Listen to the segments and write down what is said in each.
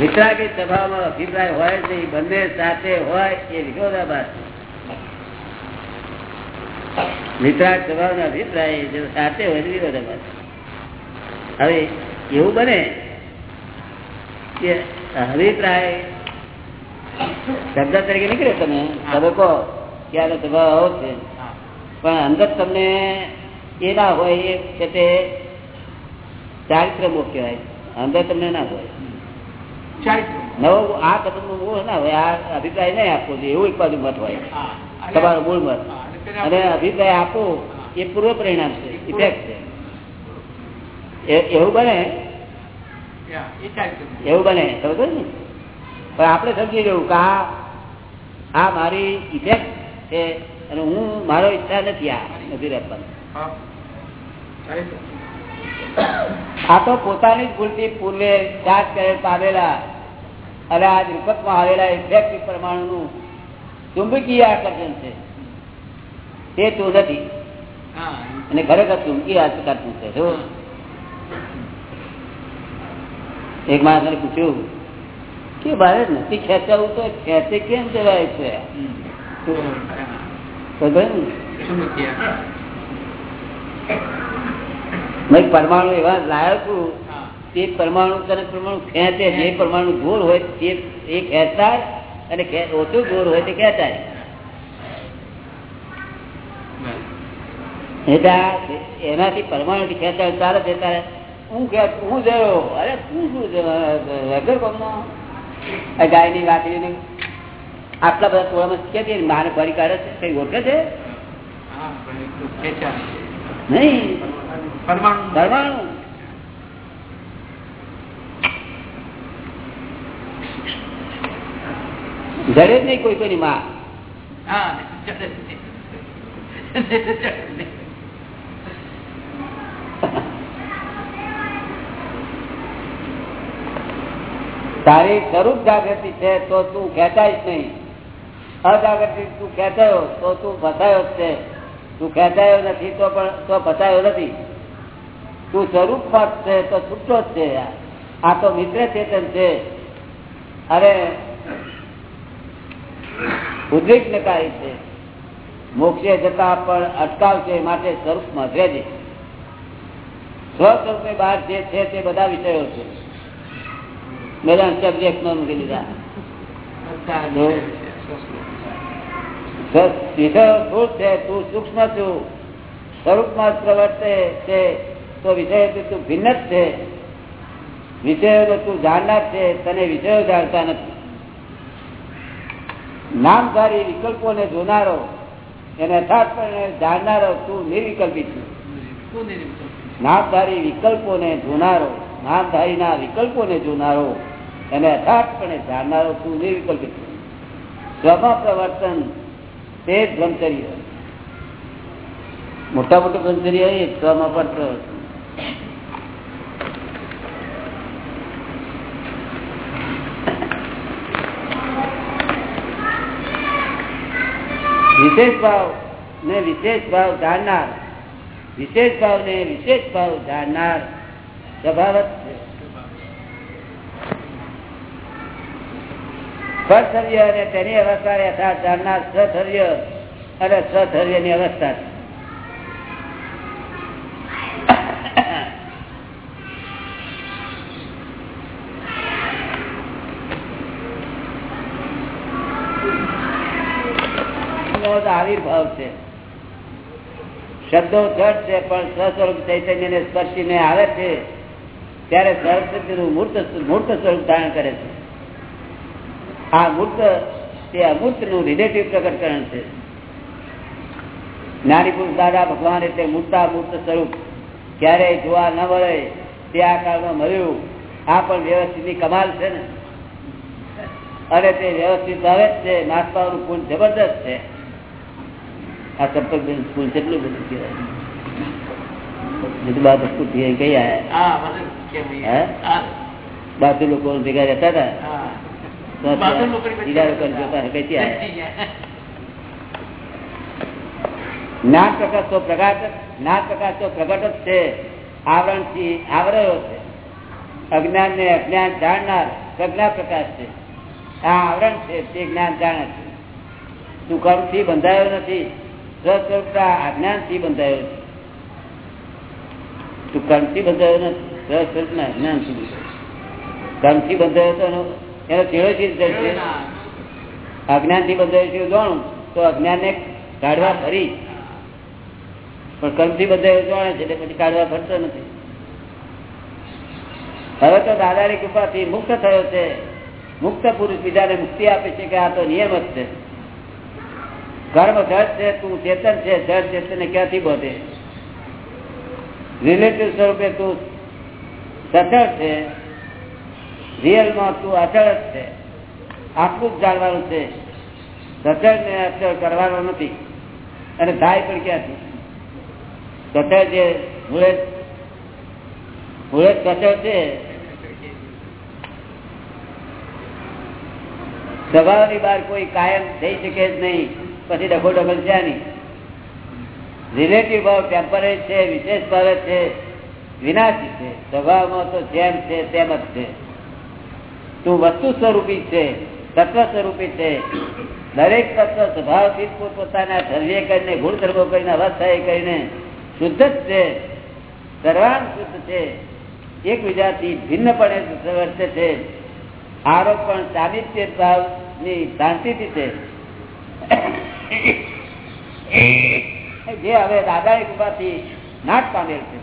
વિતરાગી સભામાં અભિપ્રાય હોય નહીં બંને સાથે હોય એ વિરોધાભાસ. વિતરાગ સ્વભાવ અભિપ્રાય સાથે હોય વિરોધાભાસ. હવે એવું બને કે અભિપ્રાય શબ્દ તરીકે નીકળ્યો તમે તમે. કહો કે આનો સ્વભાવ આવો છે. પણ અંદર તમને એ ના હોય એ છે તે ચારિત્ર મોહ કહેવાય. અંદર તમને ના હોય. નવો આ કદમ મોહ ના હોય આ અભિપ્રાય નહીં આપવો જોઈએ એવું એક બાજુ મત હોય. તમારો મૂળ મત. અને અભિપ્રાય આપો એ પૂર્વ પરિણામ છે ઇફેક્ટ છે. એવું બને? એવું બને ખબર ને? પણ આપણે સમજી લેવું કે આ આ મારી ઇફેક્ટ છે અને હું મારો ઈચ્છા નથી આ નથી રાખવાનું. આ તો પોતાની જ ભૂલથી પૂર્વે ચાર્જ કરેલ પામેલા અને આ રૂપકમાં આવેલા ઇફેક્ટિવ પરમાણુનું ચુંબકીય આકર્ષણ છે. તે તું નથી. અને ખરેખર ચુંબકીય આકર્ષણ છે. જો. એક માણસ પૂછ્યું કે મારે નથી ખેંચાવું તો ખેંચે કેમ જવાય છે? પરમાણુ એવા લાયક છું તે પરમાણુ તને પરમાણુ ખેંચે જે પરમાણુ ગોળ હોય તે એ ખેંચતા અને ઓછું ગોળ હોય તે ખેંચાય. એટલે એનાથી પરમાણુ થી ખેંચાય ચાલે છે તારે હું હું જયો? અરે તું શું વગર કોમનો? ગાયની વાકડી ની આટલા બધા ટોળામાં કે મારે ફરી કાઢે છે? કઈ ઓળખે છે? નહીં. પરમાણુ. જ નહીં કોઈ કોઈની માં. તારી સ્વરૂપ જાગૃતિ છે તો તું ખેંચાઈશ નહીં. અજાગૃતિ તું ખેંચાયો તો તું ફસાયો છે. તું ખેંચાયો નથી તો પણ તો ફસાયો નથી. તું સ્વરૂપ છે તો છૂટો જ છે આ. તો મિત્ર ચેતન છે. અરે ઉદ્વિગ્નકારી છે. મોક્ષે જતા પણ અટકાવશે માટે સ્વરૂપમાં રહેજે. સ્વસ્વરૂપે બહાર જે છે તે બધા વિષયો છે. બધા સબ્જેક્ટ નો મૂકી લીધા વિષયો છે, તું સૂક્ષ્મ છું. સ્વરૂપમાં પ્રવર્તે છે. તો વિષય તું ભિન્ન જ છે. વિષયો તું જાણનાર છે, તને વિષયો જાણતા નથી. નામધારી વિકલ્પોને જોનારો, એને અર્થાત્પણે જાણનારો તું નિર્વિકલ્પી છું. નામધારી વિકલ્પોને જોનારો નામધારી ના વિકલ્પોને જોનારો, એને અર્થાત્પણે જાણનારો તું નિર્વિકલ્પી છું. પ્રવર્તન તે જ બ્રહ્મચર્ય. મોટા મોટું બ્રહ્મચર્ય એ સ્વમાં પણ વિશેષ ભાવ ને વિશેષ ભાવ જાણનાર વિશેષ ભાવ ને વિશેષ ભાવ જાણનાર સ્વભાવત છે. સ્વધર્ય અને તેની અવસ્થા યથાર્થ જાણનાર સ્વધર્ય અને સ્વધર્યની અવસ્થા છે. શબ્દો જડ છે, પણ સ્વસ્વરૂપ ચૈતન્ય ને સ્પર્શીને આવે છે, ત્યારે સરસ્વતીનું મૂર્ત મૂર્ત સ્વરૂપ ધારણ કરે છે. આ મૂર્ત, તે અમૂર્તનું રિલેટિવ પ્રકટકરણ છે. જ્ઞાની પુરુષ દાદા ભગવાન એટલે મૂર્તા મૂર્ત સ્વરૂપ. ક્યારેય જોવા ન મળે તે આ કાળમાં મળ્યું આ પણ વ્યવસ્થિત કમાલ છે ને. અને તે વ્યવસ્થિત આવે જ છે. પૂલ જબરદસ્ત છે. આ સપ્તક બેન કેટલું બધું કહેવાય. કઈ બાજુ લોકો ભેગા રહેતા હતા. ના પ્રકાશ તો પ્રકાશ ના પ્રકાશ તો પ્રગટ જ છે. આવરણથી આવરેલો છે. અજ્ઞાન ને અજ્ઞાન જાણનાર પ્રજ્ઞા પ્રકાશ છે. આ આવરણ છે, તે જ્ઞાન જાણે છે. તું કર્મથી બંધાયો નથી. સ્વસ્વરૂપતા અજ્ઞાનથી બંધાયો છે. તું કર્મ બંધાયો નથી? અજ્ઞાન બંધાયો એનો ચેડો છે? અજ્ઞાનથી બંધાયો છે કાઢવા ફરી. પણ કર્મથી બંધાયો જાણે છે, એટલે પછી કાઢવા ફરતો નથી. હવે તો દાદાની કૃપાથી મુક્ત થયો છે. મુક્ત પુરુષ બીજાને મુક્તિ આપે છે કે આ તો નિયમ જ છે. કર્મ જડ છે, તું ચેતન છે જડ ચેતન ક્યાંથી બધે? રિલેટિવ સ્વરૂપે તું સચળ છે રિયલમાં તું અચળ જ છે. આટલું જ જાણવાનું છે. સચળ ને અચળ કરવાનો નથી. અને થાય પણ ક્યાંથી? સચળ જે મૂળે મૂળે સચળ છે સ્વભાવની બહાર કોઈ કાયમ થઈ શકે જ નહીં, પછી ડખો ડખલ છે નહીં. રિલેટિવ ભાવ ટેમ્પરેટ છે, વિશેષ ભાવે છે, વિનાશી છે. સ્વભાવમાં તો જેમ છે તેમ જ છે. તું વસ્તુ સ્વરૂપી છે, તત્વ સ્વરૂપી છે. દરેક તત્વ સ્વભાવથી પોતાના ધર્ય કરીને, ગુણ ધર્મો કરીને, અવસ્થાએ કરીને શુદ્ધ જ છે. સર્વાંગ શુદ્ધ છે. એકબીજાથી ભિન્નપણે વર્તે છે. આરોપ પણ સામિત્ય ભાવની શાંતિથી છે. જે હવે દાદાની કૃપાથી નાટ પામેલ છે.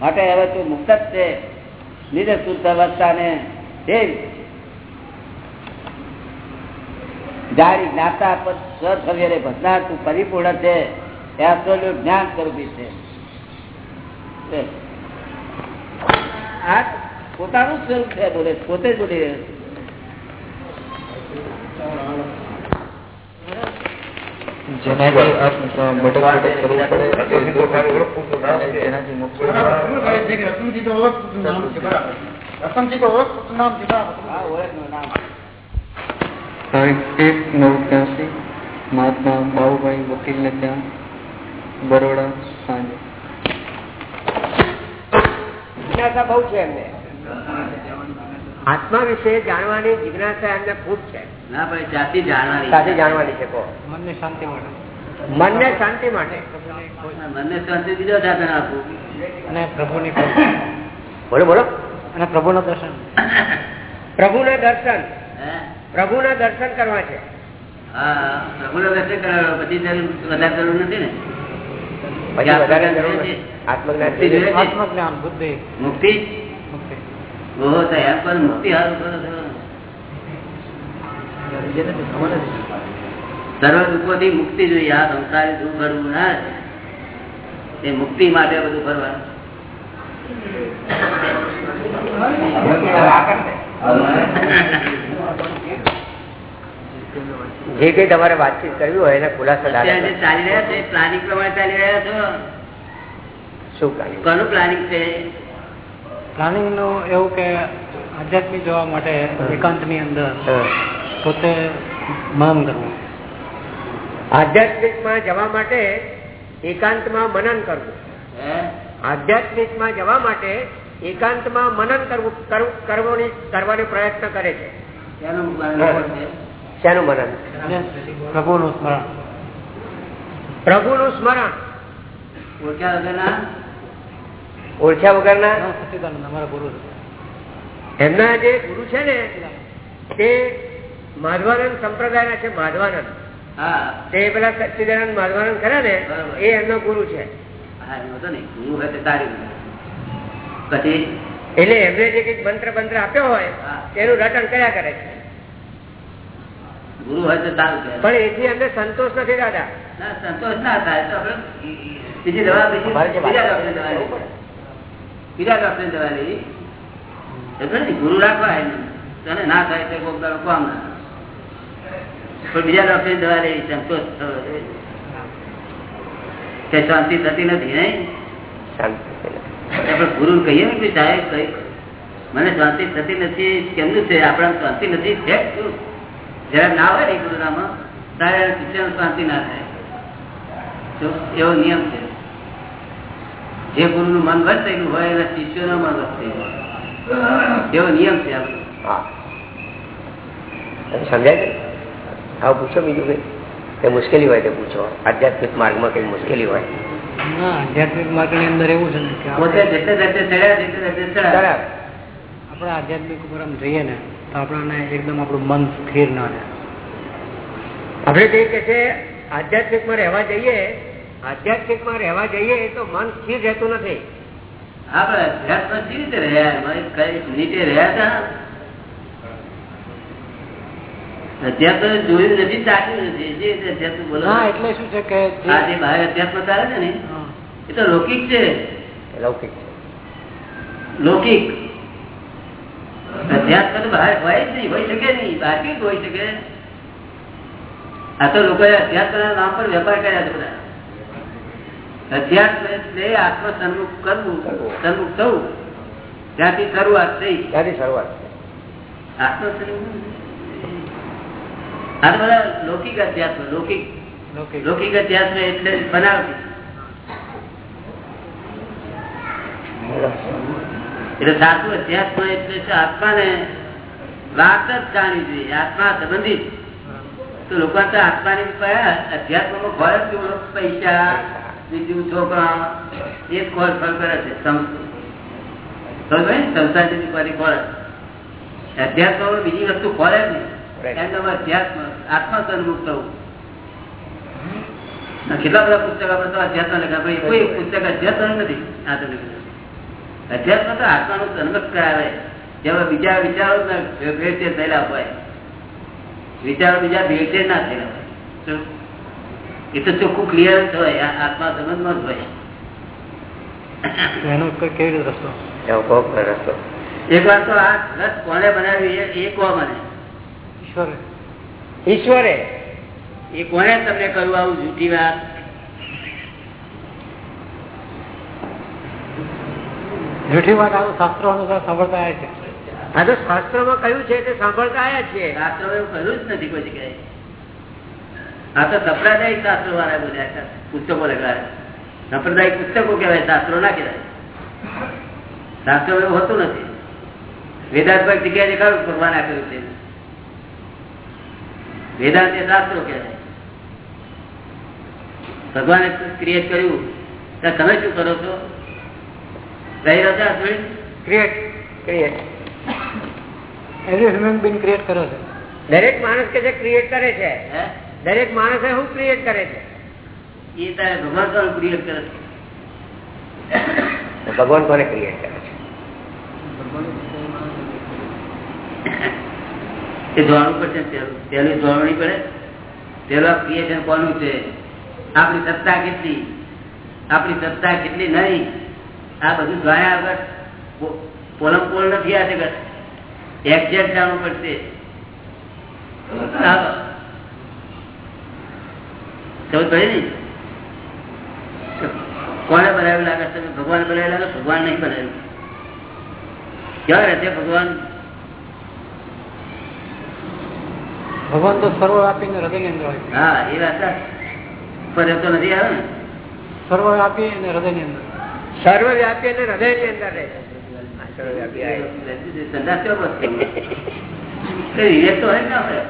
માટે હવે તું મુક્ત છે. નિજ શુદ્ધ અવસ્થાને જારી જ્ઞાતા પદ સ્વસવ્યરે ભજનાર તું પરિપૂર્ણ છે. એ absolute જ્ઞાન સ્વરૂપી છે. આ પોતાનું સ્વરૂપ છે બોલે, પોતે જ બોલી રહ્યો જેનાથી ભટક ભટક કરવું પડે. જેનાથી મુક્તિ હા ઓળખનું નામ. તારીખ એક નવ ત્યાંસી મહાત્મા બાબુભાઈ વકીલને ત્યાં બરોડા સાંજે. જિજ્ઞાસા બહુ છે એમને. આત્મા વિશે જાણવાની જિજ્ઞાસા એમને ખૂબ છે. ના ભાઈ જાતિ જાણવાની સાથે જાણવાની છે મનને શાંતિ માટે મનને શાંતિ માટે. મને શાંતિ બીજો સાધન આપવું અને પ્રભુની. બોલો બોલો. અને પ્રભુના દર્શન. પ્રભુના દર્શન. હે? પ્રભુના દર્શન કરવા છે. હા પ્રભુનો દર્શન કરવા પછી વધારે જરૂર નથી ને? પછી વધારે જરૂર નથી. આત્મજ્ઞાન આત્મજ્ઞાન બુદ્ધિ. મુક્તિ? ઓહો એમ પણ મુક્તિ હારું કરો જોઈએ આ સંસારી શું કરવું ના એ મુક્તિ માટે બધું કરવાનું. જે કઈ તમારે વાતચીત કરવી હોય એને ખુલાસો ચાલી રહ્યા છે પ્લાનિંગ પ્રમાણે ચાલી રહ્યા છો? શું પ્લાનિંગ છે? પ્લાનિંગનું એવું કે આધ્યાત્મિક જોવા માટે એકાંતની અંદર પોતે મનન કરવું. આધ્યાત્મિકમાં જવા માટે એકાંતમાં મનન કરવું. હે? આધ્યાત્મિકમાં જવા માટે એકાંતમાં મનન કરવું કરવું- કરવાની કરવાનો પ્રયત્ન કરે છે. શેનું મનન પ્રભુનું સ્મરણ. પ્રભુનું સ્મરણ. ઓછા વગરના? ઓળખ્યા વગરના? અમારા ગુરુ એમના જે ગુરુ છે ને તે માધવાનંદ સંપ્રદાયના છે માધવાનંદ. તે પેલા સચ્ચિદાનંદ માધવાનંદ ખરા ને એ એમનો ગુરુ છે. એટલે એમને જે કંઈક મંત્ર મંત્ર આપ્યો હોય. તેનું રટણ કર્યા કરે છે. ગુરુ હોય તો સારું. પણ એથી અમને સંતોષ નથી દાદા સંતોષ ના થાય તો બીજી દવા બીજી બીજા વાત જવા દવા દવા ગુરુ રાખવા તને ના થાય તો કોક દાડો કામ ના પણ બીજા ડોક્ટરની જવા લેવી સંતોષ થવો કે શાંતિ થતી નથી નહીં? આપણે ગુરુ કહીએ ને સાહેબ કઈ મને શાંતિ થતી નથી કેમનું છે? આપણા શાંતિ નથી છે જયારે ના હોય ને ગુરુનામાં ત્યારે શિક્ષણ શાંતિ ના થાય. એવો નિયમ છે. જે ગુરુ નું મન વર્તેલું હોય એના શિષ્યો નું મન વર્તેલું એવો નિયમ છે આપણો. સમજાય પૂછો બીજું કઈ? કઈ મુશ્કેલી હોય તે પૂછો. આધ્યાત્મિક માર્ગમાં કઈ મુશ્કેલી હોય? આધ્યાત્મિક માર્ગની અંદર એવું છે ને કે આપણે આધ્યાત્મિક ઉપર આમ જઈએ ને તો આપણને એકદમ આપણું મન સ્થિર ના રહે. આપણે કઈ કે છે આધ્યાત્મિકમાં રહેવા જઈએ આધ્યાત્મિકમાં રહેવા જઈએ તો મન સ્થિર રહેતું નથી. આપડે અધ્યાત્મ કેવી રીતે રહ્યા કઈ મિનિટે રહ્યા હતા અધ્યાત્મ જોયું નથી ચાલ્યું નથી. જે અધ્યાત્મ બોલો. એટલે શું છે કે જે- આ જે બહાર અધ્યાત્મ ચાલે છે ને એ તો લૌકિક છે. લૌકિક લૌકિક. અધ્યાત્મ તો બહાર હોય જ નહીં હોય શકે નહીં બહાર કેવી હોય શકે? આ તો લોકોએ અધ્યાત્મ નામ પર વેપાર કર્યા છે બધા. સન્મુખ કરવું સન્મુખ થવું. ત્યાંથી શરૂઆત થઈ. ત્યાંથી શરૂઆત આત્મ આ બધા લૌકિક અધ્યાત્મ લૌકિક. લૌકિક. લૌકિક અધ્યાત્મ એટલે બનાવટી. એટલે સાચું અધ્યાત્મ એટલે આત્માને વાત જ જાણવી જોઈએ. આત્મા સંબંધિત. તો લોકો આત્માની અધ્યાત્મ અધ્યાત્મમાં ભરત? પૈસા બીજું છોકરા એ જ ફળ કરે છે ભાઈ? સંસાર જેવી અધ્યાત્મમાં બીજી વસ્તુ ખોરે જ નહીં. એમ તમે અધ્યાત્મ આત્મા થવું. કેટલા બધા પુસ્તક આપણે તો અધ્યાત્મ લખ્યા? પણ કોઈ પુસ્તક અધ્યાત્મ નથી આ તમે અધ્યાત્મ તો આત્માનું સન્મુખ કરાવે. જેમાં બીજા વિચારો ભેળસેળ થયેલા હોય. વિચારો બીજા ભેળસેળ ના થયેલા હોય? એ તો ચોખ્ખું ક્લિયર જ હોય આ આત્મા સંબંધમાં જ હોય. એનો કેવી રીતે રસ્તો? રસ્તો. એક વાર તો આ રસ કોને બનાવી એ- કહો મને ઈશ્વરે. ઈશ્વરે? એ કોને તમને કહ્યું આવું જૂઠી વાત? જૂઠી વાત આવું શાસ્ત્રો અનુસાર સાંભળતા આવ્યા છે. આ તો શાસ્ત્રોમાં કહ્યું છે તે સાંભળતા આવ્યા છીએ. શાસ્ત્રો એવું કહ્યું જ નથી કોઈ જગ્યાએ. આ તો સંપ્રદાયિક શાસ્ત્રો વાળા બધા પુસ્તકો લખાય સંપ્રદાયિક પુસ્તકો કહેવાય શાસ્ત્રો ના કહેવાય. શાસ્ત્રો એવું હોતું નથી. વેદાંત પર જગ્યાએ દેખાડું ભગવાન આપ્યું છે. વેદાંત એ શાસ્ત્રો કહેવાય. ભગવાને ક્રિએટ કર્યું. ત્યાં તમે શું કરો છો? રહી create create every human create કરો છો. દરેક માણસ કે જે ક્રિએટ કરે છે હે? દરેક માણસે શું ક્રિએટ કરે છે? એ તારે ભગવાન કોણ ક્રિએટ કરે છે? ભગવાન કોને ક્રિએટ કરે છે? એ જોવાનું પડશે પહેલું. પહેલું પડે. પેલા ક્રિએશન કોનું છે? આપણી સત્તા કેટલી? આપણી સત્તા કેટલી નહીં? આ બધું જોયા આગળ પોલમ પોલ નથી આ જગત. એક્ઝેક્ટ જાણવું પડશે. સમજ પડે ને કોને બનાવ્યું લાગે છે? ભગવાન બનાવ્યું લાગે? ભગવાન નહીં બનાવ્યું. ક્યાં રહેશે ભગવાન? ભગવાન તો સર્વ આપીને હૃદય અંદર હોય હા એ વાત પર પણ તો નથી આવે ને. અને અંદર. સર્વવ્યાપી અને અંદર રહે છે. આ સર્વવ્યાપી આ સંદાસ કેવો વસ્તુ? કઈ વિવેક તો હોય ના હોય.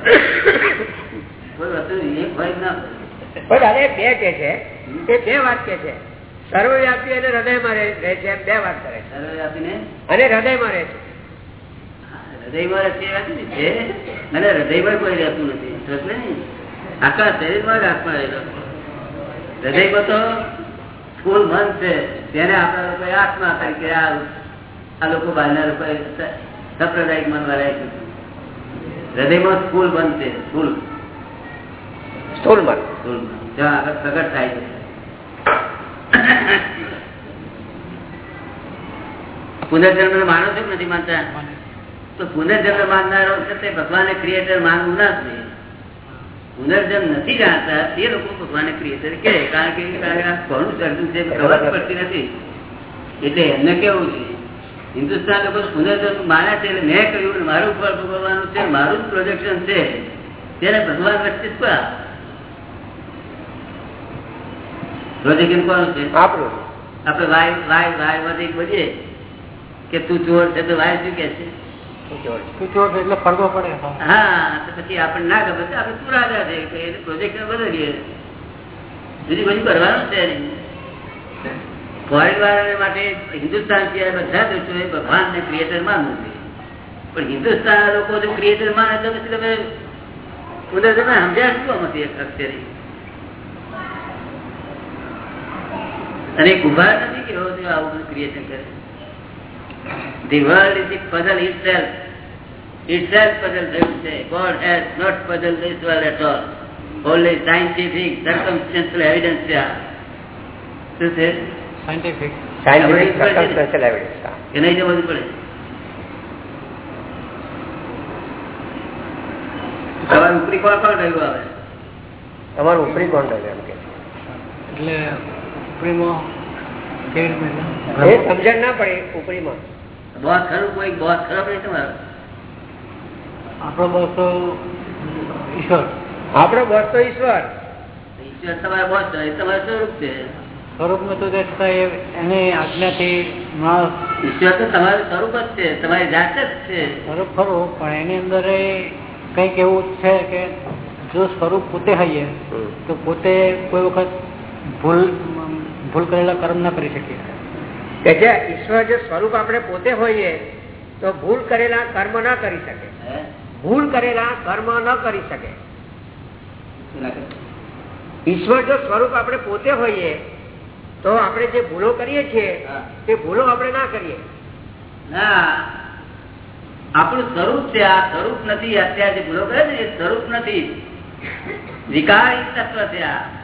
કોઈ વસ્તુ વિવેક હોય ના હોય. પણ દાદા બે કે છે. એ બે વાત કે છે. સર્વવ્યાપી અને હૃદયમાં રહે રહે છે એમ બે વાત કરે સર્વવ્યાપી અને હૃદયમાં રહે છે. હૃદયમાં રહેતી. છે અને હૃદયમાં કોઈ રહેતું નથી. આખા શરીરમાં જ આત્મા રહેલો હૃદયમાં તો ફૂલ મન છે. તેને આપણા લોકો આત્મા તરીકે આ આ લોકો બહારના લોકો સંપ્રદાયિક મન વાળા હૃદયમાં ફૂલ બનશે છે ફૂલ સ્થૂળમાં ફૂલ મન. પ્રગટ થાય છે પુનર્જન્મ માનો છો નથી માનતા? તો પુનર્જન્મ માનનારો છે તે ક્રિએટર માનવું ના જોઈએ. પુનર્જન્મ નથી જાણતા, તે લોકો ભગવાને ક્રિએટર કે કારણ કે ઘણું સર્જન છે, ખબર પડતી નથી. એટલે એમને કેવું છે? હિન્દુસ્તાન લોકો પુનર્જન્મ માને છે એટલે મેં કહ્યું મારું ફળ ભોગવવાનું છે, મારું જ પ્રોજેક્શન છે. તેને ભગવાન વચ્ચે શું આ? પ્રોજેક્શન કોનું છે? આપણું. આપણે વાય વાય વાય વધી બોલીએ કે તું ચોર છે તો વાય શું કે છે? ભગવાન ને ક્રિએટર માનવું છે પણ હિન્દુસ્તાન લોકો જો ક્રિએટર માને તો પછી તમે સમજ્યા શું એક અક્ષરે અને એ કુંભાર નથી કે આવું બધું ક્રિએશન કરે The world is the puzzle itself. Itself puzzle થયું છે. God has not puzzled this world at all. Only scientific, circumstantial evidence છે આ. શું છે? સાયન્ટિફિક સાયન્ટિફિક સર્કમસ્ટન્શિયલ એવિડન્સ કે નહીં જવું પડે સવાર ઉપરી કોણ કોણ રહ્યું આવે તમારું ઉપરી કોણ થશે એમ કે એટલે સમજણ ના પડે ઉપરીમાં. બોસ ખરું કોઈ બોસ ખરો નહીં તમારો. આપણો બસ તો ઈશ્વર. આપણો બોસ તો ઈશ્વર. ઈશ્વર તમારા બોસ એ તમારું સ્વરૂપ છે. સ્વરૂપમાં તો એની આજ્ઞાથી ઈશ્વર તો તમારું સ્વરૂપ જ છે તમારી જાત જ છે. સ્વરૂપ ખરું પણ એની અંદર એ કંઈક એવું છે કે જો સ્વરૂપ પોતે હઈએ તો પોતે કોઈ વખત ભૂલ ભૂલ કરેલા કર્મ ના કરી શકીએ. કે જે ઈશ્વર જે સ્વરૂપ આપણે પોતે હોઈએ તો ભૂલ કરેલા કર્મ ના કરી શકે. ભૂલ કરેલા કર્મ ન કરી શકે. ઈશ્વર જો સ્વરૂપ આપણે પોતે હોઈએ તો આપણે જે ભૂલો કરીએ છીએ તે ભૂલો આપણે ના કરીએ. ના. આપણું સ્વરૂપ છે આ સ્વરૂપ નથી અત્યારે જે ભૂલો કરે છે એ સ્વરૂપ નથી. વિકારી તત્વ છે આ.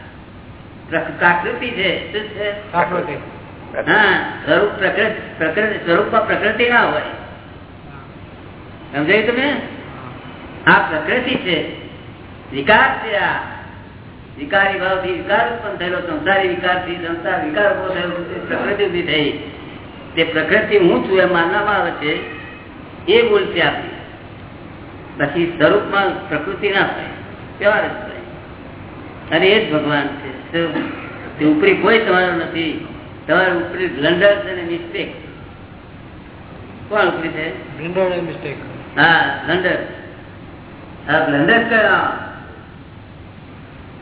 પ્રાકૃતિ છે. શું છે? સ્વરૂપ પ્રકૃતિ પ્રકૃતિ સ્વરૂપમાં પ્રકૃતિ ના હોય. સમજાયું તમે? આ પ્રકૃતિ છે. વિકાર છે આ. વિકારી ભાવથી વિકાર ઉત્પન્ન થયેલો સંસારી વિકારથી સંસાર વિકાર ઊભો થયેલો પ્રકૃતિ ઊભી થઈ. તે પ્રકૃતિ હું છું એમ માનવામાં આવે છે. એ ભૂલ છે આપણી. પછી સ્વરૂપમાં પ્રકૃતિ ના થાય. કેવા અને એ જ ભગવાન છે. તે ઉપરી કોઈ તમારો નથી. તમારું ઉપરી બ્લન્ડર અને મિસ્ટેક કોણ ઉપરી છે? બ્લેન્ડર મિસ્ટેક હા બ્લન્ડર. હા બ્લન્ડર કયા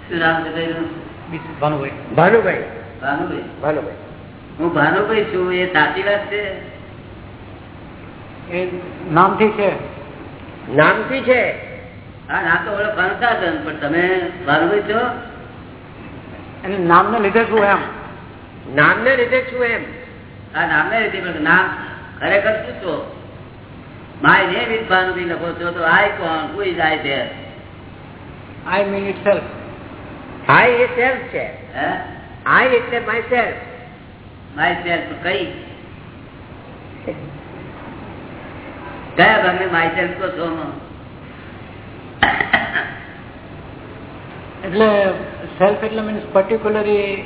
શું નામ છે ભાનુભાઈ. ભાનુભાઈ. ભાનુભાઈ. ભાનુભાઈ. હું ભાનુભાઈ છું. એ સાચી વાત છે? એ નામથી છે. નામથી છે? હા ના તો ઓળખ પણ તમે ભાનુભાઈ છો? એને નામને લીધે છું એમ? નામને લીધે છું એમ? આ નામને પણ નામ ખરેખર શું છો? માય નેમ ઇઝ ભાનુભાઈ લખો છો તો આય કોણ? કોઈ જાય છે. I mean itself I એ સેલ્ફ છે. હે? આઈ એટલે માય સેલ્ફ માય સેલ્ફ કઈ? કયા ભાગને માય સેલ્ફ કહો છો? એટલે સેલ્ફ એટલે મીન્સ પર્ટિક્યુલરી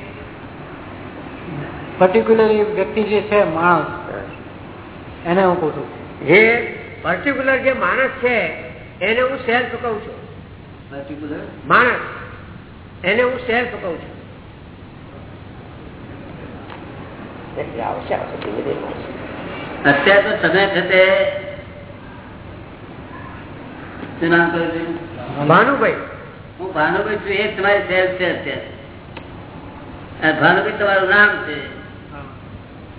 પર્ટિક્યુલરી વ્યક્તિ જે છે માણસ એને હું કહું છું જે પર્ટિક્યુલર જે માણસ છે એને હું સેલ્ફ કહું છું Particular? માણસ એને હું સેલ્ફ કહું છું. અત્યારે તો સમય છે તે શું નામ કહ્યું છે? ભાનુભાઈ. હું ભાનુભાઈ છું એ તમારી સેલ્ફ છે અત્યારે. ભાનુભાઈ તમારું નામ છે.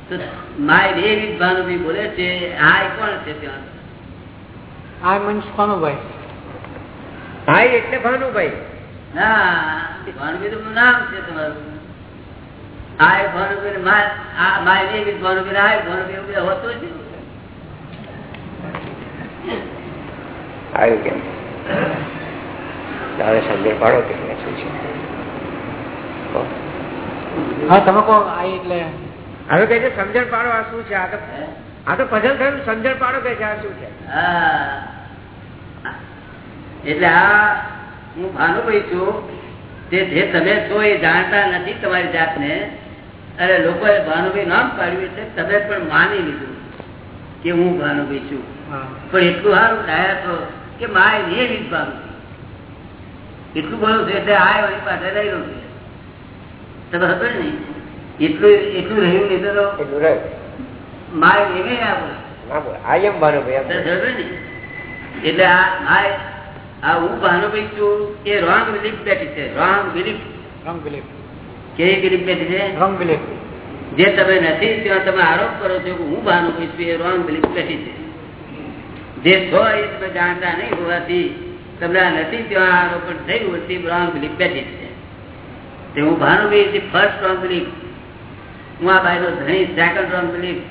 તો માય ભાનુભાઈ બોલે છે આ કોણ છે ત્યાં? આઈ મીન્સ ભાનુભાઈ. આઈ એટલે ભાનુભાઈ. ના ભાનુભાઈ તો નામ છે તમારું. આય ભાનુભાઈ માય આ my name is Bhanubhai I Bhanubhai એવું જ નહીં. આવ્યું કેમ? દાદા સમજણ પાડો કે શું છે. હા. તમે કહો એટલે. હવે કે છે સમજણ પાડો આ શું છે? આ તો આ તો પઝલ થયું સમજણ પાડો કે છે આ શું છે? એટલે આ હું ભાનુભાઈ છું તે જે તમે છો એ જાણતા નથી તમારી જાતને. અરે લોકોએ ભાનુભાઈ નામ પાડ્યું એટલે તમે પણ માની લીધું કે હું ભાનુભાઈ છું. પણ એટલું સારું ડાયા છો કે માય ને રીત પામી એટલું બોલું છે એટલે આ એની પાસે રહેલું છે. તમે ખબર ને એટલું એટલું રહ્યું નહીં તો એટલું રહ્યું માય એમે આપો ના બોલ. આઈ એમ ભાનુભાઈ એમ તમે ખબર એટલે આ હું ભાનુભાઈ છું એ રોંગ બિલીફ બેઠી છે. રોંગ બિલીફ રંગ બિલીફ કેવી બિલીફ બેઠી છે? રોંગ બિલીફ જે તમે નથી ત્યાં તમે આરોપ કરો છો કે હું ભાનુભાઈ છું એ રોંગ બિલીફ બેઠી છે. જે છો એ તમે જાણતા નહીં હોવાથી તમને આ નથી ત્યાં આરોપણ થયું તે રોંગ બિલીફ બેઠી છે. તે હું ભાનુભાઈ છે ફર્સ્ટ રોંગ બિલીફ હું આ ભાઈનો ધણી સેકન્ડ રોંગ બિલીફ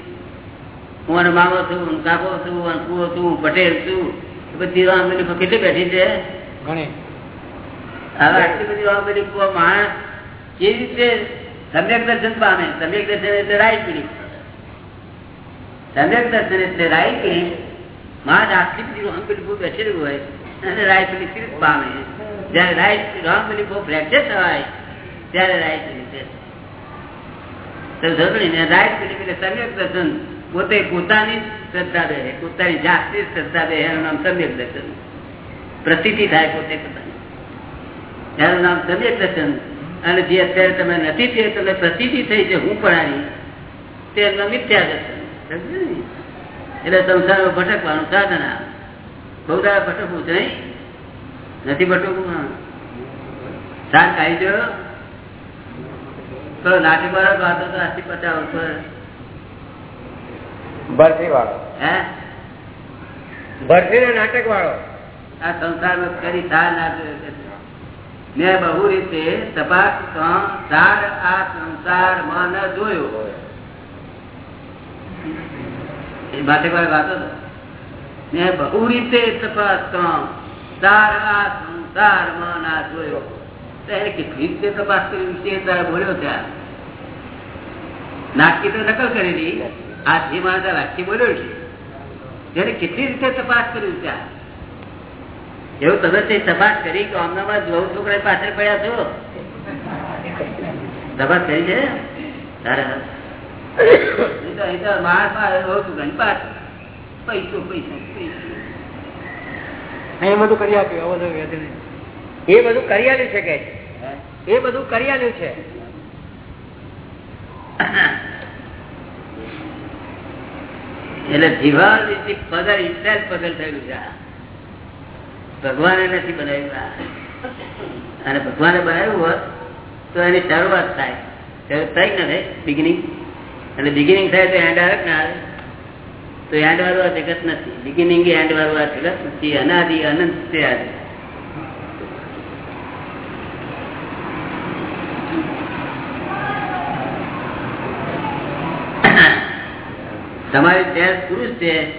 હું અને મામો છું કાકો છું કુવો છું હું પટેલ છું. એ બધી રોંગ બિલીફ કેટલી બેઠી છે? ઘણી. હવે આટલી બધી રોંગ બિલીફ માણસ કેવી રીતે સમ્યક દર્શન પામે? સમ્યક દર્શન એટલે રાઈટ બિલીફ સમ્યક દર્શન એટલે રાઈટ બિલીફ માણસ આટલી બધી રોંગ બિલીફો બેસેલું હોય અને રાઈટ બિલીફ પામે. જયારે રાઈટ રોંગ બિલીફો ફ્રેક્ચર થવાય ત્યારે રાઈટ બિલીફ રાઈટ નામ સમ્યક દર્શન પ્રતિથી પોતે પોતાની. નામ સમ્યક દર્શન અને જે અત્યારે તમે નથી તે તમે થઈ છે હું પણ તે એમના મિથ્યા દર્શન સમજ? એટલે સંસારમાં ભટકવાનું સાધન બહુ દાડા ભટકવું છે નથી ભટકવું? સાર ખાઈ જો તો નાટી વાળો ગાતો તો આથી પચાવ ઉપર. ભરતી વાળો હે? ભરતી નાટક વાળો આ સંસારમાં કરી સાર મેં બહુ રીતે તપાસ સાર આ સંસારમાં ન જોયો. માટે કોઈ વાતો મેં બહુ રીતે તપાસ ના કરી બોલ્યો છે કેટલી રીતે તપાસ કર્યું ત્યાં એવું તમે તે તપાસ કરી કે અમદાવાદ જોઉં છોકરા પાછળ પડ્યા છો? તપાસ કરી છે? તારે બધું કરી આપ્યું એ બધું કરી આલ્યું છે કે? એ બધું કરી આપ્યું છે. એટલે દિવાલ પગલ ઇન્સેલ પગલ થયેલું છે. ભગવાને નથી બનાવ્યું અને ભગવાને બનાવ્યું હોત તો એની શરૂઆત થાય. થઈ થાય કે ના થાય બિગિનિંગ એટલે બિગિનિંગ થાય તો એન્ડ આવે ના આવે? તો એન્ડ વાળું આ જગત નથી. બિગિનિંગ એન્ડ વાળું આ જગત નથી. અનાદિ, અનંત છે આજે. તમારી તેજ પુરુષ છે,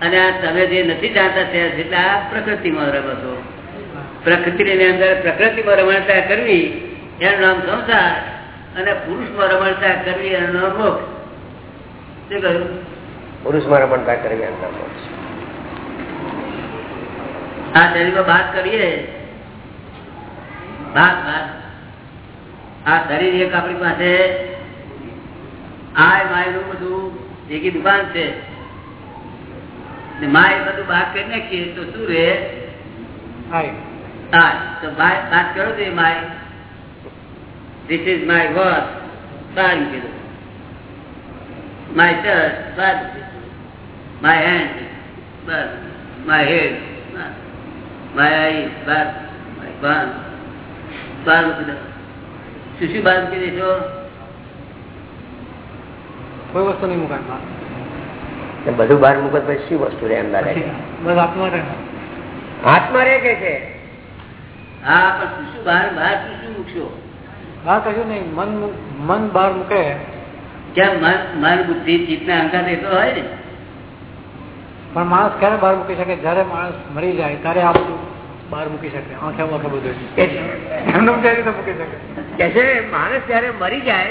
અને આ તમે જે નથી જાણતા ત્યાં જેટલા પ્રકૃતિમાં રમો છો. પ્રકૃતિની અંદર પ્રકૃતિમાં રમણતા કરવી, એનું નામ સંસાર, અને પુરુષમાં રમણતા કરવી એનું નામ મોક્ષ શું કહ્યું? પુરુષમાં રમણતા કરવી નામ આ શરીરમાં વાત કરીએ. વાત વાત. આ શરીર એક આપણી પાસે. આ માયનું બધું એકી દુકાન છે. ને માય બધું બાદ કરી નાખીએ તો શું રે હા તો બાદ કરો છો my. This is my work સારું કીધું. My body my hand bus my head my eye body my brain બાર મૂકી શું શું બાર મૂકી છો? કોઈ વસ્તુ નહીં મુકાય. બધું બહાર મુકત પછી શું વસ્તુ રે અંદર બસ આત્મા રહે. હાથમાં રે કે છે? હા પણ શું શું બહાર બહાર શું શું મૂકશો? હા કશું નહીં. મન મન બહાર મૂકે. મન મન બુદ્ધિ ચિત્તના અહંકાર એ તો હોય ને. પણ માણસ ક્યારે બહાર મૂકી શકે? જ્યારે માણસ મરી જાય ત્યારે આ બધું બહાર મૂકી શકે. આંખે વાંખે બધું એમનું મૂકી શકે. કે છે માણસ જયારે મરી જાય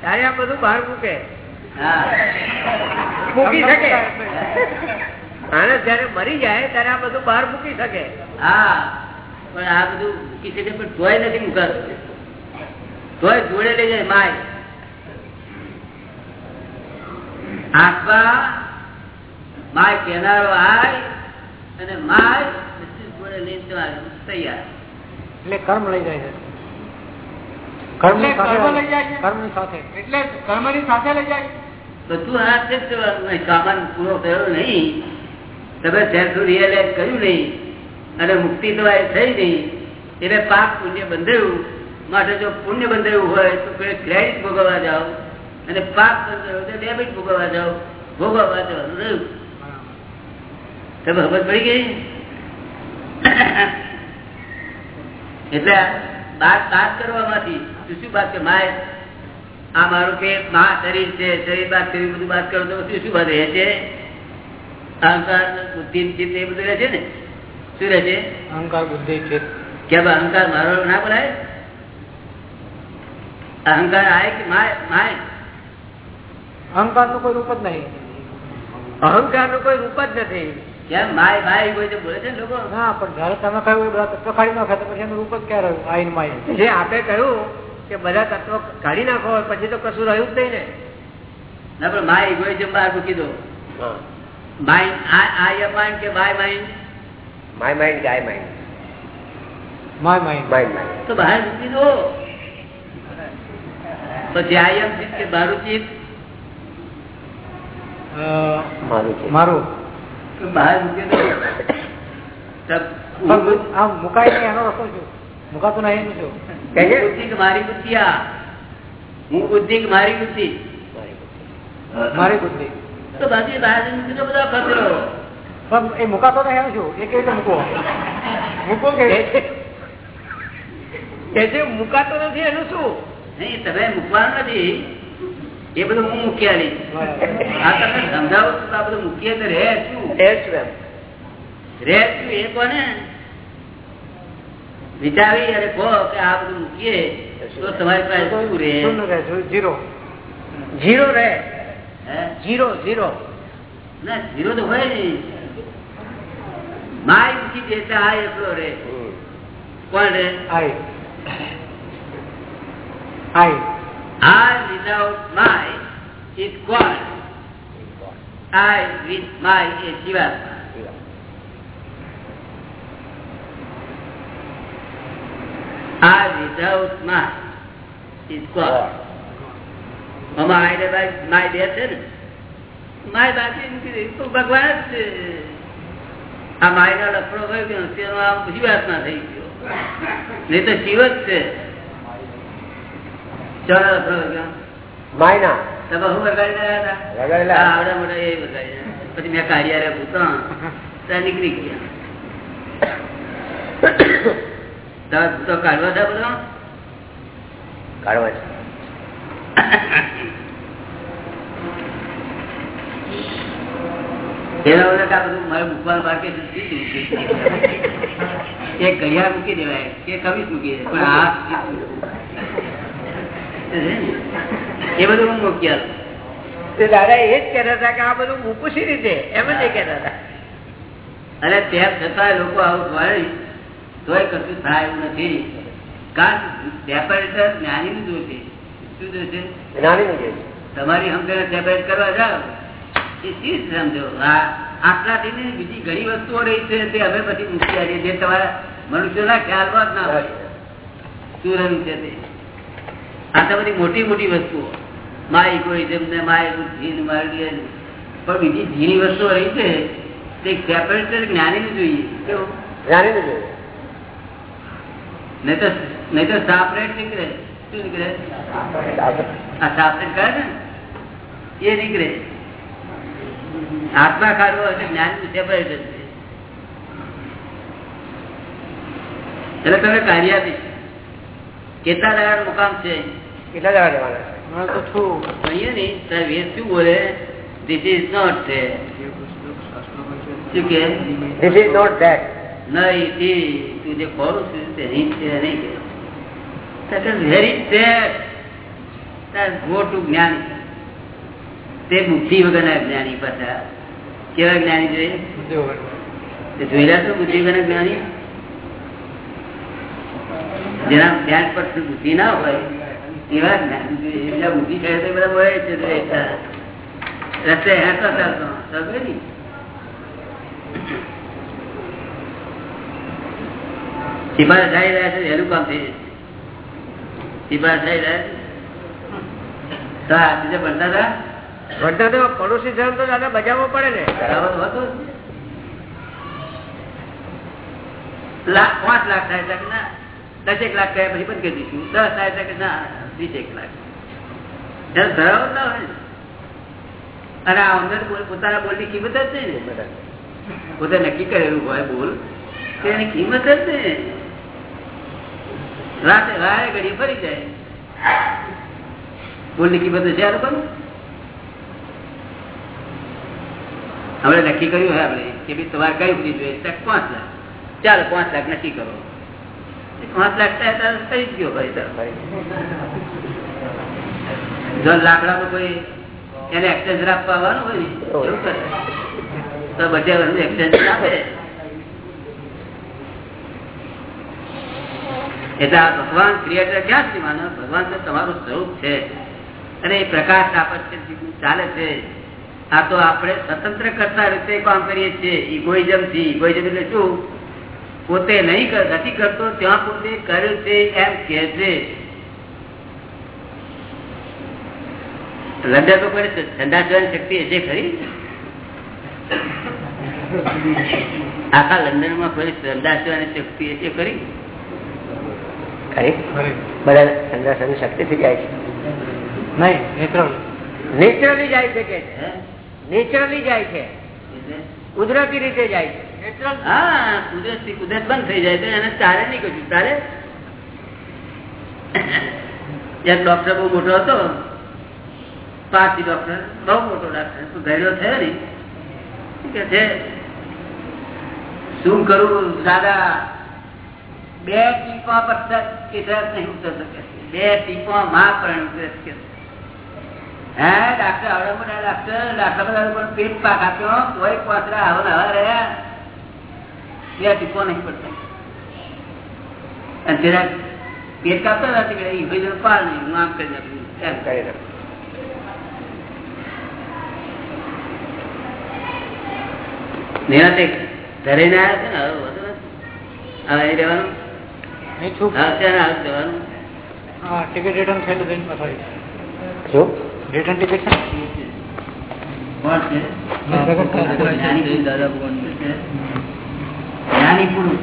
ત્યારે આ બધું બહાર મૂકે. હા. મૂકી શકે. માણસ જયારે મરી જાય ત્યારે આ બધું બહાર મૂકી શકે. હા. પણ આ બધું મૂકી શકે પણ તોય નથી મૂકાતું. તોય જોડે લઈ જાય માય. આત્મા માય કેનારો આય અને માય જોડે લઈને તૈયાર. એટલે કર્મ લઈ જાય છે. કર્મ લઈ જાય સાથે છે. સાથે. એટલે કર્મની સાથે લઈ જાય બધું હાથ જ સામાન પૂરો થયો નહીં. તમે સેલ્ફ રિયલાઇઝ કર્યું નહીં અને મુક્તિ તમારી થઈ નહીં એટલે પાપ પુણ્ય બંધાયું. માટે જો પુણ્ય બંધાયું હોય તો ક્રેડિટ ભોગવવા જાઓ. અને પાપ ડેબિટ ભોગવવા જાઓ. ભોગવવા જવાનું રહ્યું. તમે ખબર પડી ગઈ? એટલે બાદ બાદ કરવામાંથી શું શું બાદ કે માય આ મારું કે મા શરીર છે શરીર બાદ શરીર બધું બાદ કરો તો શું શું બાદ રહે છે? અહંકાર બુદ્ધિ ચિત્ત એ બધું રહે છે ને? શું રહે છે? અહંકાર બુદ્ધિ ચિત્ત. કે અહંકાર મારો ના બોલાય? અહંકાર આય કે માય માય? અહંકારનું કોઈ રૂપ જ નહીં. અહંકારનું કોઈ રૂપ જ નથી. કેમ? માય માય કોઈ તો બોલે છે ને લોકો? ના પણ જયારે તમે બધા તત્વ કાઢી નાખે પછી રૂપ જ ક્યાં રહ્યું? આઈન માય જે આપણે કહ્યું કે બધા તત્વો કાઢી નાખો પછી તો કશું રહ્યું જ નહીં ને. ના માય ઇગોઇઝમ બહાર મૂકી દો. માઇન્ડ આય માઇન્ડ કે my mind my mind guys mind my mind mind mind તો બહાર મૂકી દો. પછી આયમ યમ ચિત્ત કે મારું ચિત્ત મારું બહાર મુકાય નહીં એનો રસ્તો મુકાતું નહીં એનું છે? બુદ્ધિ કે મારી બુદ્ધિ આ? હું બુદ્ધિ મારી બુદ્ધિ? મારી બુદ્ધિ. તો બાકી બહાર બધા ખતરો પણ એ મુકાતો નહીં એનું છું એ કેવી રીતે મૂકવો? મૂકવો કે? કે જે મુકાતો નથી એનું શું? નહીં તમે મૂકવાનું નથી. એ બધું હું મૂક્યા નહીં આ તમે સમજાવો તો આ બધું મૂકીએ તો રહે શું? છું રહે શું? એ કોને? વિચારી અને કહો કે આ બધું મૂકીએ તો તમારી પાસે શું રહે? જીરો જીરો રહે? જીરો જીરો ના જીરો તો હોય નહીં માય મૂકી દે એટલે આ એકલો રે કોણ રે આઈ આઈ I without my is God. I with my is Jivatma. I without my is God. આમાં I ને by my બે છે ને માય બાકી મૂકી દે તો ભગવાન જ છે આ માયનો લફડો હોય ગયો તેનો આમ જીવાત્મા થઈ ગયો નહીં તો શિવ જ છે માયના. તમે હતા? વગાડેલા. હા, મોટા એ વગાડી પછી મેં કાઢ્યા રે ત્યાં નીકળી ગયા. તમે ભૂતો કાઢવા હતા બધા કાઢવા છે. એના વગર આ બધું મારે મૂકવાનું બાકી ઘડિયાળ મૂકી દેવાય. કે કવિ મૂકી દે. પણ આ એ બધું હું મૂકી તે દાદા એ જ કહેતા હતા કે આ બધું મૂકું શી રીતે એમ જ કહેતા હતા. અને ત્યાં છતાં લોકો આવું ભણે તોય કશું થાય નથી. કારણ સેપરેટર જ્ઞાની નું જોશે શું જોશે જ્ઞાની નું જોશે તમારી સમજણ સેપરેટ કરવા જાઓ. એ શી સમજો? હા આટલાથી બીજી ઘણી વસ્તુઓ રહી છે તે અમે પછી મૂકી આવીએ જે તમારા મનુષ્યોના ખ્યાલમાં જ ના હોય. શું રહ્યું છે તે? આ તો બધી મોટી મોટી વસ્તુઓ. માય ઇકોઇઝમ ને માય બુદ્ધિ ને માય પણ બીજી ઝીણી વસ્તુઓ રહી છે તે કેપેસિટર જ્ઞાની જોઈએ. કેવું? જ્ઞાની નું જોઈએ. નહીં તો નહીં તો સાપરેટ નીકળે. શું નીકળે? આ સાપરેટ કરે ને? એ નીકળે. આત્મા કાઢવો એટલે જ્ઞાન સેપરેટ છે. એટલે તમે કાર્ય આપીશ કેટલા દાડા મુકામ છે? કેટલા જણા જવાના મને તો છું અહીંયા ને તારે વેદ શું બોલે? ધીસ ઇઝ નોટ છે શું કે? ધીસ ઇઝ નોટ ધેટ નહીં તે તું જે ખોરું છું તે નહીં છે નહીં કે? That is very sad. That go to જ્ઞાની તે બુદ્ધિ વગરના જ્ઞાની પાછા. કેવા જ્ઞાની જોઈએ? બુદ્ધિ વગર. તે જોયેલા છો બુદ્ધિ વગરના જ્ઞાની? જેના ધ્યાન પર બુદ્ધિ ના હોય એવા જ્ઞાની બીજા બુદ્ધિ કહે તો બધા બોલે છે તો એટલા. રસ્તે હેઠો ચાલતો. સમજે ને સિપાહી જાય રહ્યા છે એનું કામ થઈ જશે. ઈ થઈ જાય તો ભણતા હતા? ભણતા તો પડોશી ધર્મ તો દાદા બજાવવો પડે ને બરાબર હોતો લાખ પાંચ લાખ થાય છે કે ના? દસેક લાખ થયા પછી બંધ કરી દઈશું. દસ થાય છે કે ના? લાખ. હોય અને આ અંદર બોલ- પોતાના બોલની કિંમત જ નહીં ને. પોતે નક્કી કરેલું હોય બોલ એની કિંમત જ નહીં. રાતે રાય ઘડી ફરી જાય. બોલની કિંમત છે આ લોકોને. આપણે નક્કી કર્યું હોય આપણે કે ભાઈ તમારે કઈ સુધી જોઈએ? પાંચ લાખ. ચાલો પાંચ લાખ નક્કી કરો. પાંચ લાખ થાય ત્યારે થઈ જ ગયો ભાઈ તારો. લાકડા નું કોઈ એને એક્સચેન્જ આવવાનું હોય ને, એવું કરે. તો બધા એક્સચેન્જ આપે. એટલે આ ભગવાન ક્રિએટર ક્યાંથી માનો? ભગવાન તો તમારું સ્વરૂપ છે. અને એ પ્રકાશ આપે ચાલે છે. આ તો આપણે સ્વતંત્ર કરતા રીતે કામ કરીએ છીએ ઇગોઇઝમથી. ઇગોઇઝમ એટલે શું? પોતે નહીં નથી કરતો, ત્યાં પોતે કર્યું છે એમ કે છે. લંડન તો કોઈ ઠંડા જવાની શક્તિ હશે ખરી? આખા લંડનમાં કોઈ ઠંડા જવાની શક્તિ હશે ખરી? બધા શક્તિ જાય છે. નહીં નેચરલી. જાય છે કે? નેચરલી જાય છે. કુદરતી રીતે જાય છે. હા કુદરતથી કુદરત બંધ થઈ જાય તો એને તારે નહીં કહ્યું તારે ડોક્ટર બહુ મોટો હતો પારસી ડોક્ટર બહુ મોટો ડોક્ટર તું ઘરેલો થયો ને શું કે છે શું કરું દાદા બે ટીપા પર કેસરત નહીં ઉતર શકે બે ટીપા માં પણ ઉતરે છે હે ડાક્ટર આવડે મોટા ડાક્ટર ડાક્ટર બધા લોકોને પેટ પાક આપ્યો તોય પાછળ આવો ને આવા રહ્યા બે ટીપો નહીં પડતા અને જરા પેટ કાપતા હતા કે એ ભાઈ જરા પાડ નહીં હું આમ કરી નાખ્યું એમ કરી નાખો. નિરાતે ઘરે ને આવ્યા છે ને હવે વધુ નથી. હવે અહીં રહેવાનું નહીં છું હવે ક્યારે આવે જવાનું હા ટિકિટ રિટર્ન થયેલું જઈને પાછળ શું રિટર્ન ટિકિટ છે કોણ છે જ્ઞાની પુરુષ છે. જ્ઞાની પુરુષ.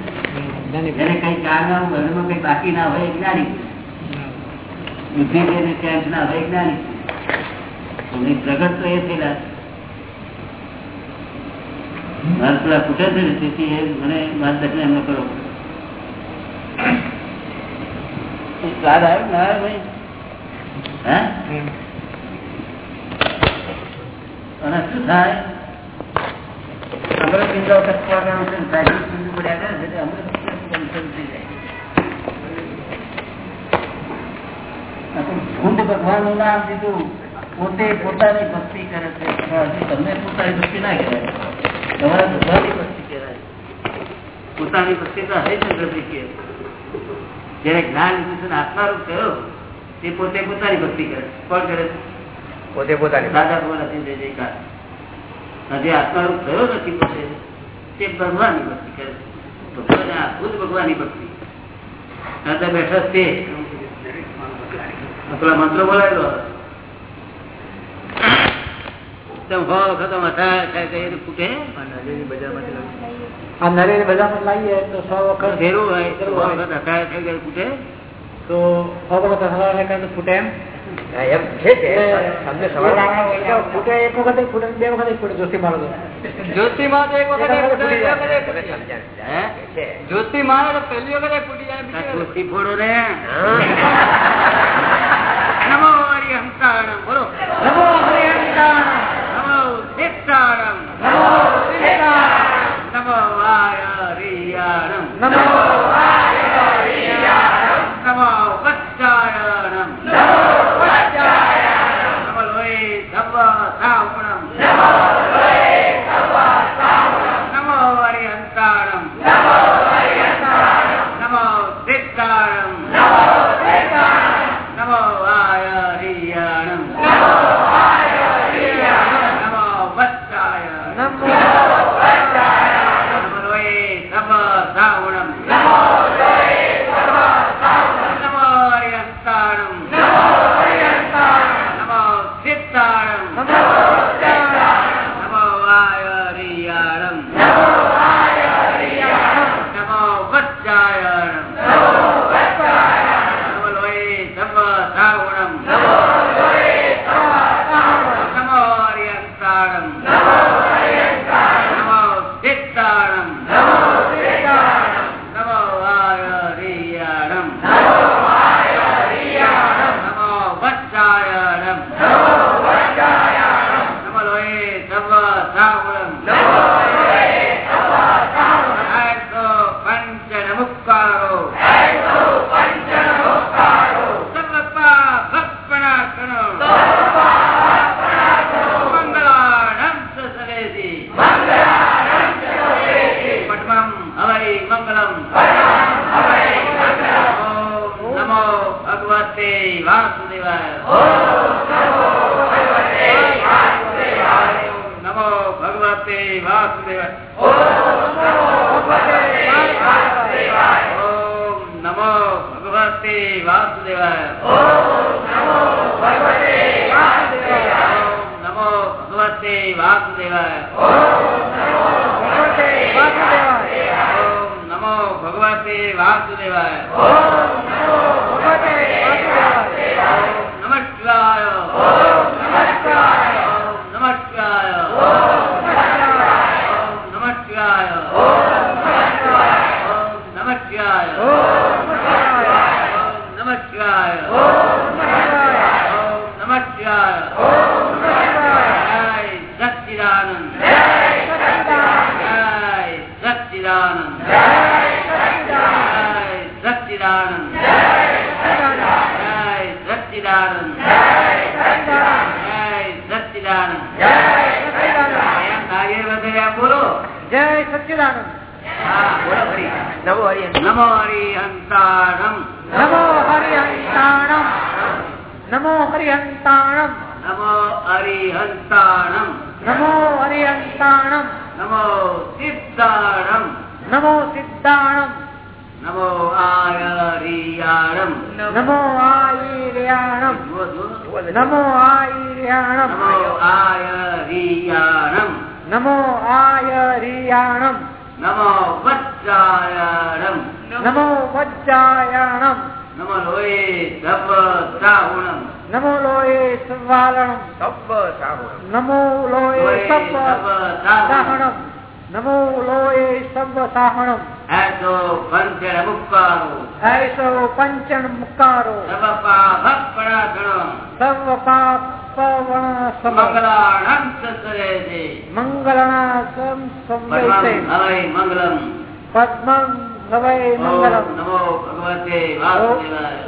જેને કઈ કામ ના હોય ઘરમાં કઈ બાકી ના હોય જ્ઞાની બુદ્ધિ ના હોય જ્ઞાની પ્રગટ તો એ થયેલા છે. મારે પેલા પૂછે છે ને તેથી એ મને માર્ગદર્શન એમને કરો. સ્વાદ આવ્યો ના આવ્યો ભાઈ હે અને શું થાય? અમૃત બિંદુ વખત પડવાનું છે ને બિંદુ પડ્યા કરે છે અમૃત બિંદુ બંધ થઈ જાય? આ તો ભગવાનનું નામ દીધું પોતે પોતાની ભક્તિ કરે છે. તમને પોતાની ભક્તિ ના કહેવાય. પોતાની જયારે જ્ઞાન ને આત્મારૂપ થયો તે પોતે પોતાની ભક્તિ કરે. કોણ કરે? પોતે પોતાની દાદા ભગવાન હતી જય જયકાર. હજી આત્મારૂપ થયો નથી પોતે તે ભગવાનની ભક્તિ કરે. છે ભગવાન આ ભગવાનની ભક્તિ. દાદા બેઠા તે પેલા મંત્રો બોલાવેલો તેમ હો વખત મથા થાય ફૂટે. આ નરેન્દ્ર બજારમાં લાવીએ. તો સો વખત ફેરવું હોય તો વખત હથાય થઈ ગયું ફૂટે. તો સો વખત હલાવે કરે તો ફૂટે એમ? એમ છે તમને સવાલ ફૂટે એક વખત ફૂટે બે વખત ફૂટે તો. એક વખત તો પહેલી વખત ફૂટી જાય ખુરશી ફોડો ને નમો નમો. હરિહંતાણમ બોલો. નમો હરિહંતાણમ. नमो સર્વ સાવરમ સચ્ચિદાનંદ જય બોલો જય સચ્ચિદાનંદ હા બોલો નમો હરિ નમો હરિહંતાણમ. નમો હરિહંતાણમ. નમો હરિહંતાણમ. નમો હરિહંતાણમ. નમો હરિહંતાણમ. નમો સિદ્ધાણમ. નમો સિદ્ધાણમ. નમો આયરિયાણમ નમો આયરિયાણમ નમો આયરિયાણમ નમો આયરિયાણમ નમો આયરિયાણમ નમો વચ્ચાયાણમ નમો વચ્ચાયાણમ નમો લોહે સબ સાહુણમ નમો લોહે સવાલણમ. સબ સાહુણમ નમો લોહે સબ સાહણમ નમો લોએ શબ્દ સાહણમ એસો પંચણ મુકારો એસો પંચણ મુકારો સર્વ પાપ પરાગણ સર્વ પાપ પવણ સમંગલાણમ સસરેતે મંગલણા સમ સંવેતે હરે મંગલમ પદ્મમ હરે મંગલમ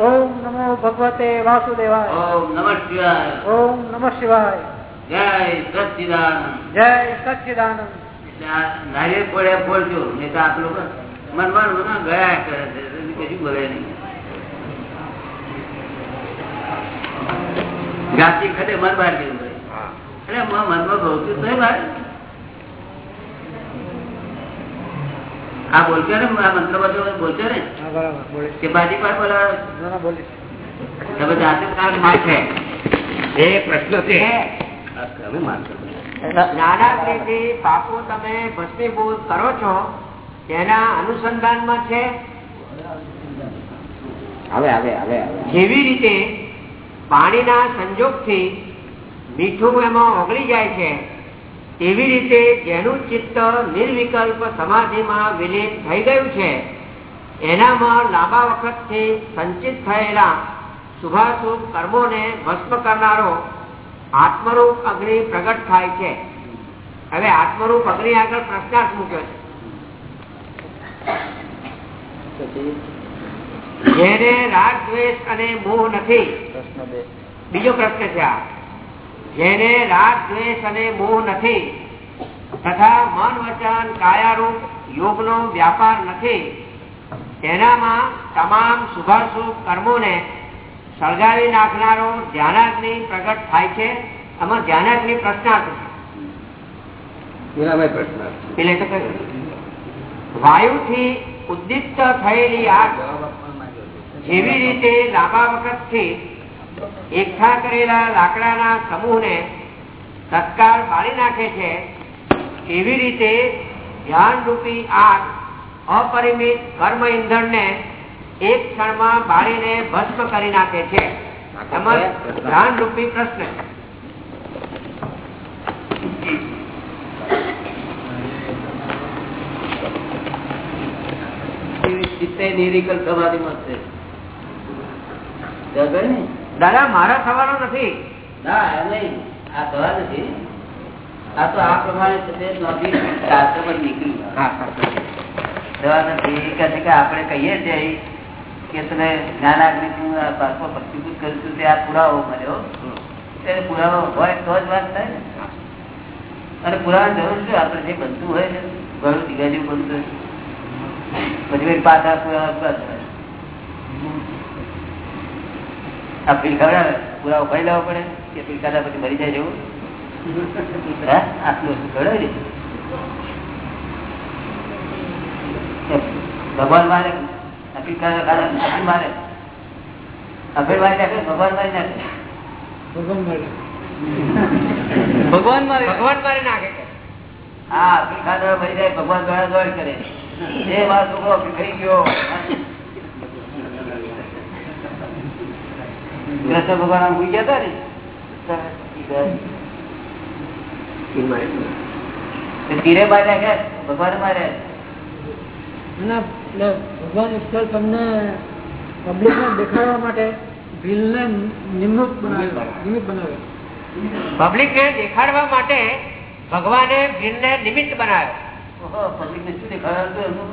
ઓમ નમો ભગવતે વાસુદેવાય ઓમ નમઃ શિવાય ઓમ નમઃ શિવાય જય સચ્ચિદાનંદ જય સચ્ચિદાનંદ આ બોલશો ને આ મંત્ર બધો બોલશો ને? તે બાજી પર બોલાવે તમે જાતે કારણ એ પ્રશ્ન છે. હવે માનતો માનશો નાનાગ્રહથી પાપો તમે ભસ્મીભૂત કરો છો તેના અનુસંધાનમાં છે? હવે હવે હવે હવે. જેવી રીતે પાણીના સંજોગથી મીઠું એમાં ઓગળી જાય છે તેવી રીતે જેનું ચિત્ત નિર્વિકલ્પ સમાધિમાં વિલીન થઈ ગયું છે એનામાં લાંબા વખતથી સંચિત થયેલા શુભાશુભ કર્મોને ભસ્મ કરનારો આત્મરૂપ અગ્નિ પ્રગટ થાય છે. હવે આત્મરૂપ અગ્નિ આગળ પ્રશ્નાર્થ મૂક્યો છે. જેને રાગ દ્વેષ અને મોહ નથી. બીજો પ્રશ્ન છે આ. જેને રાગ દ્વેષ અને મોહ નથી તથા મન વચન કાયારૂપ યોગનો વ્યાપાર નથી તેનામાં તમામ શુભાશુભ કર્મોને સળગાવી નાખનારો ધ્યાનાગ્નિ પ્રગટ થાય છે આમાં ધ્યાનાગ્નિ પ્રશ્નાર્થ છે પ્રશ્ન એટલે તો કહ્યું. વાયુથી ઉદ્દીપ્ત થયેલી આગ જેવી રીતે લાંબા વખતથી એકઠા કરેલા લાકડાના સમૂહને તત્કાળ બાળી નાખે છે એવી રીતે ધ્યાન રૂપી આગ અપરિમિત કર્મ ઇંધણને એક ક્ષણમાં બાળીને ભસ્મ કરી નાખે છે. ધ્યાન રૂપી પ્રશ્ન? દાદા મારા થવાનો નથી. ના નહીં. આ થવા નથી. આ તો આ પ્રમાણે થવા નથી. કે આપણે કહીએ છીએ કે તમે જ્ઞાન આ પાછો પ્રતિભૂત કર્યું છું તે આ પુરાવો મળ્યો. તે પુરાવો હોય તો જ વાત થાય ને. અને પુરાવા જરૂર છે આપણે જે બનતું હોય ને ઘણું દિગાજી બનતું હોય. પછી પાછા પુરાવા બસ આ પીલ પુરાવો પૂરા ઉપાડી લેવો પડે? કે પીલ પછી મરી જાય જેવું? આટલું વસ્તુ ભગવાન મારે મારે. અપીલ મારી નાખે ભગવાન મારી નાખે ભગવાન ભગવાન મારે. ભગવાન મારે નાખે હા અપીલ ખાધા મરી જાય ભગવાન દોડા દોડ કરે. એ મારો છોકરો અપીલ ગયો. કૃષ્ણ ભગવાન આમ ગયા હતા ને? તીરે ભગવાન માર્યા. એટલે ભગવાન ઈશ્વર તમને પબ્લિક ને દેખાડવા માટે ભીલને નિમણૂક બનાવે નિમિત્ત બનાવે. પબ્લિક ને દેખાડવા માટે ભગવાને ભીલને નિમિત્ત બનાવ્યો. પબ્લિકને શું દેખાડવાનું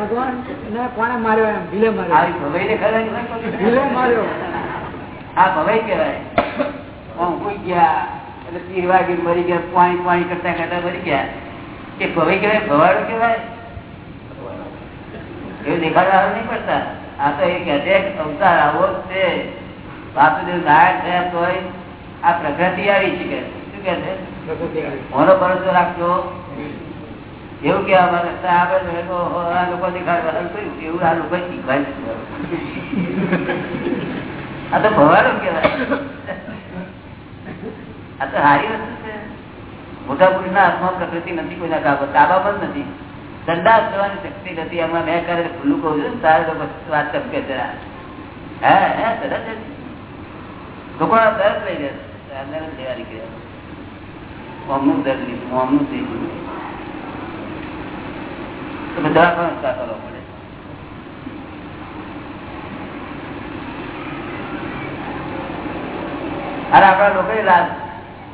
ભગવાન ને કોને માર્યો એમ? ભીલે માર્યો. આવી ભવાઈને ખરાની હોય પબ્લિક? ભીલે માર્યો. આ ભવાઈ કહેવાય. ઉઈ ગયા એટલે તીર વાગી મરી ગયા પાણી પાણી કરતા કરતા મરી ગયા. એ ભવાઈ કહેવાય ભવાડો કહેવાય? એવું દેખાડવા નહીં પડતા. આ તો એ કહે છે કે અવતાર આવો જ છે. વાસુદેવ નાયક થયા તોય આ પ્રકૃતિ આવી છે કે શું કે છે? મોનો ભરોસો રાખજો. એવું કે આ લોકો દેખાડવા એવું આ લોકો શીખવાય આ તો ભવાડો કેવાય આ તો સારી વસ્તુ છે. મોટા પુરુષ ના હાથમાં પ્રકૃતિ નથી કોઈના કાબા તાબામાં પણ નથી. સંદાસ થવાની શક્તિ નથી. એમાં મેં કરે ખુલ્લું કહું છું તારે લોકો વાત ટપકે જરા. હે હે તરત લોકો તરત લઈ જાય અંદર જ લેવા નીકળ્યા અમનું દર લીધું મોમનું થઈ ગયું બધા પણ કરવો પડે. અરે આપણા લોકો લાભ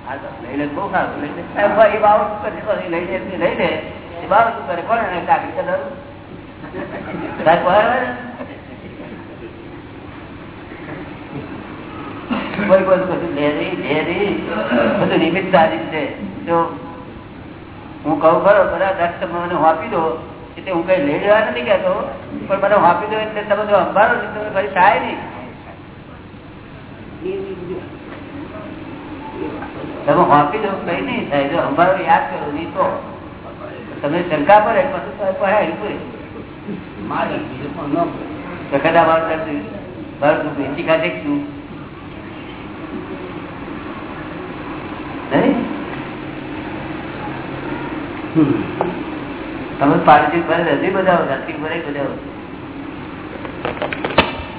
આ તો લઈ લે, બહુ સારું, લઈ લે. કરે લઈ લે. ને? હું કહું ખરો દક્ષ મને વાપી દો એટલે હું કઈ લેવા નથી કહેતો, પણ મને વાપી દો એટલે તમે જો અંબારો નહીં તમે ફરી થાય નહીં. તમે વાપી દો કઈ નહીં થાય. જો અંબારો યાદ કરો નહીં તો. તમે શંકા પડે તમે પાર્ટી ભરે હજી બજાવો રાત્રિ પર બજાવો.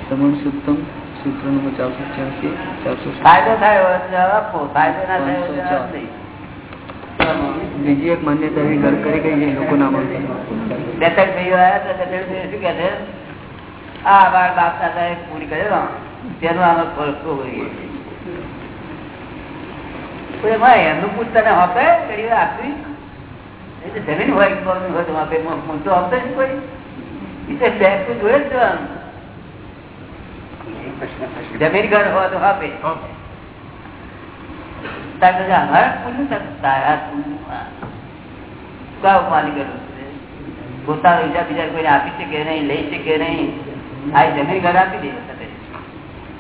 તમારું સૂત્રમ સૂત્ર નંબર ચારસો છ્યાસી ચારસો ફાયદો થાય જવાબ આપો. ફાયદો ના થાય બીજી એક માન્યતા એવી ઘર કરી ગઈ છે લોકો ના મળે બે ત્રણ ભાઈઓ આવ્યા તો ત્રણ ભાઈઓ શું કે છે? આ બાળ બાપ દાદા પૂરી કર્યો તેનું આનો ફરકો હોય? એમનું પૂછતા ને આપે ઘડી વાર આપવી એ જમીન હોય હોય તો આપે. હું તો આપતા જ કોઈ. એ તો બેગ તો જોડે જ જવાનું. જમીન ઘર હોય તો આપે તારે તો અમારા પૂછ્યું ને તારા ગાવ પાણી કર્યું છે પોતાનો છે? કે નહીં, લઈ છે નહીં છોકરો છે.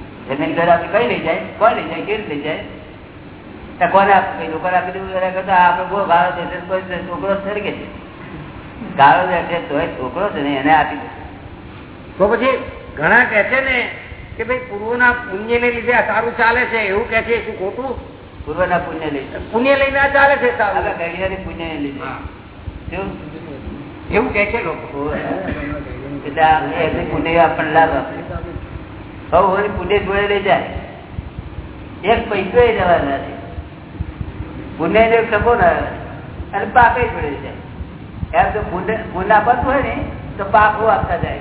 ને એને આપી દે. તો પછી ઘણા કે છે ને કે ભાઈ પૂર્વના પુણ્ય ને લીધે સારું ચાલે છે, એવું કે છે શું ખોટું? પૂર્વના પુણ્ય લઈ પુણ્ય લઈ ના ચાલે છે પુણ્ય લીધે એવું કે છે લોકો. પુણ્ય આપણને લાભ આપે. પુણ્ય જોડે લઈ જાય. એક પૈસો એ જવા નથી. પુણ્ય ને શકો ના અને પાપે જોડે જાય. એમ તો પુણ્ય પુણ્ય હોય ને તો પાપો આપતા જાય.